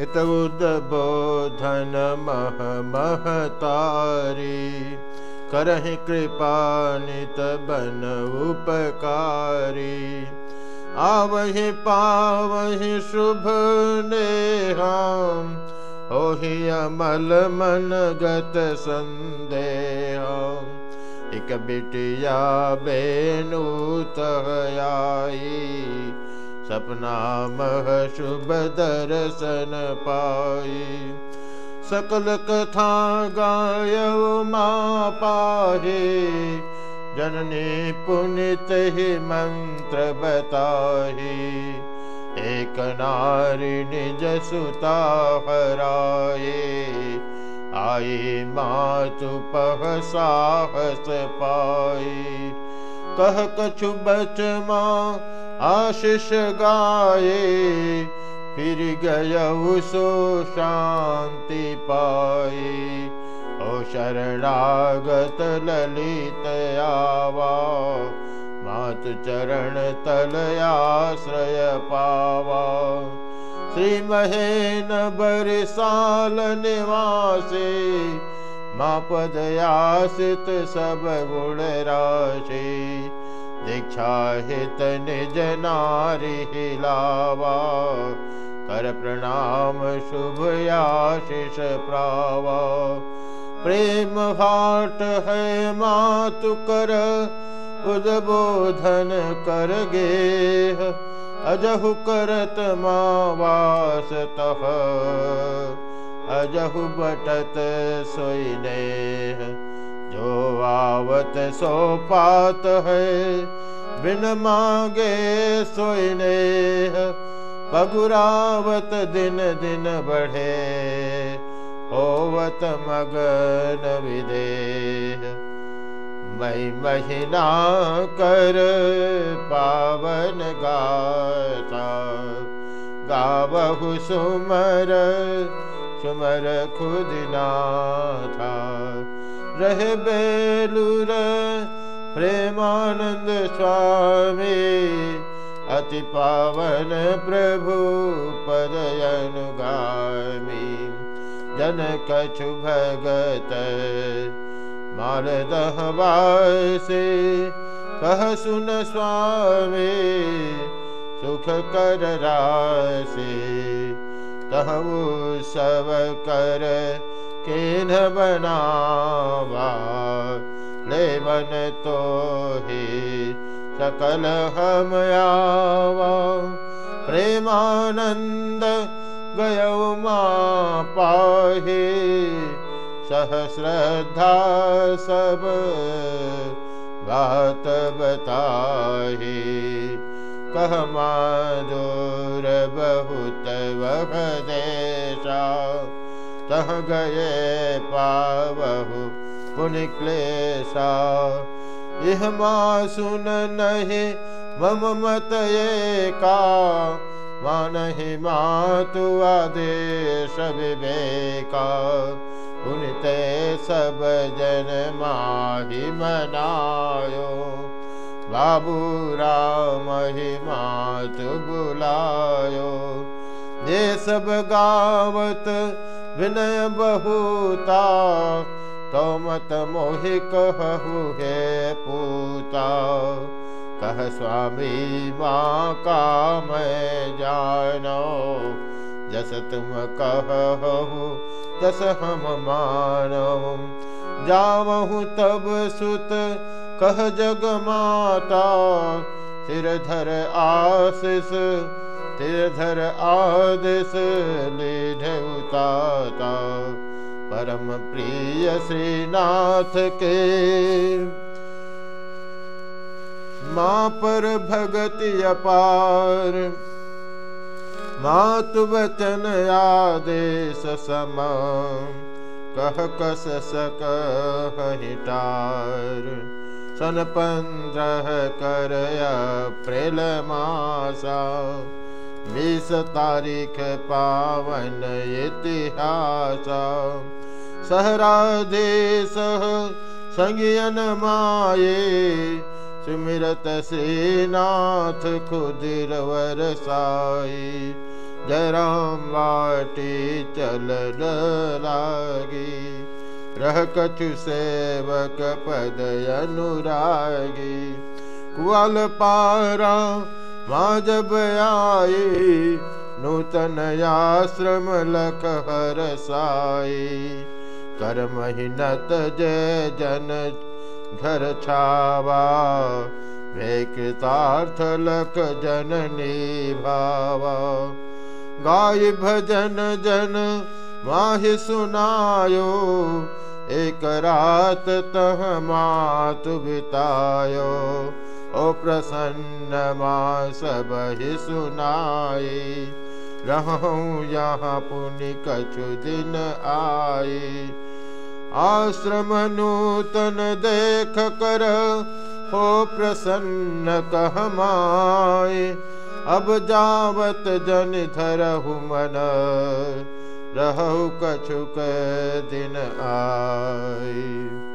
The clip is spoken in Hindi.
इत उद्बोधन मह महतारी। करहि कृपा नित बन उपकारी। आवहि पावहि शुभ नेहम ओहि अमल मन गत संदेह। एक बिटिया बेनु आई सपना मह शुभ दर्शन पाई। सकल कथा गाय माँ पाहे जननी पुनित ही मंत्र बताही। एक नारी निज सुता हराए। आई मातु पह साहस पाई कह कछु बच माँ आशीष गाये फिर गय सो शांति पाई ओ शरणागत आवा मात चरण तल आश्रय पावा। श्री महेन बरसाल निवासी माँ पद आसित सब गुण राशि दीक्षा हित निज नारी हिलावा। कर प्रणाम, शुभ आशीष प्रावा। प्रेम भाट है मातु कर उद्बोधन कर गे अजहु करत मावास तह, अजहु बटत सोईने जो आवत सो पात है, बिन मांगे सोने पगुरावत दिन दिन बढ़े, होवत मगन विदेह। मई महीना कर पावन गाता, गावहु सुमर सुमर खुदिना था रहे बेलूर, प्रेमानंद स्वामी, अति पावन प्रभु पदयन गामी। जन कछु भगत मालदहवासे, कह सुन स्वामी, सुख कर राशि कहू सब कर केन बनावा? लेवन तो ही सकल हम आवा। प्रेमानंद गय पाहे सहस्रद्धा सब बात बताहे। कह माधुर बहुत वह देशा तह गए पावहु पुनि क्लेशा यह माँ सुन नहीं मम मत का मानहि मातु आदेश विवेका। पुनिते सब जन माहि मनायो, बाबू राम ही मातु बुलायो। ये सब गावत विनय बहुता तो मत मोहि कहु हे पूता कह स्वामी, माँ का मैं जानो, जस तुम कहु तस हम मानो। जावहु तब सुत, कह जग माता, सिर धर आशीष धर आदेश लेढउताता परम प्रिय श्रीनाथ के माँ पर भगति अपार मातु वचन आदेश सम कह कस सक हिटार सन पंद्रह कर अप्रैल मासा बीस तारीख पावन इतिहास। सहराधेश संज्ञन माये सुमिरत श्रीनाथ खुदिर साई जराम वाटी चल लागी रह कछु सेवक पद अनुरागी। कुआल पारा माँ जब आए, नूतन आश्रम लख हर साई कर महिनत जय जन घर छावा वे कृतार्थ लक जननी भावा गाय भजन जन माहि सुनायो, एक रात तह मात बितायो। प्रसन्न माँ सब ही सुनाए रहूँ यहाँ पुण्य कछु दिन आए आश्रम नूतन देख कर हो प्रसन्न कहमाए अब जावत जन धरहु मन, रहु कछुक दिन आए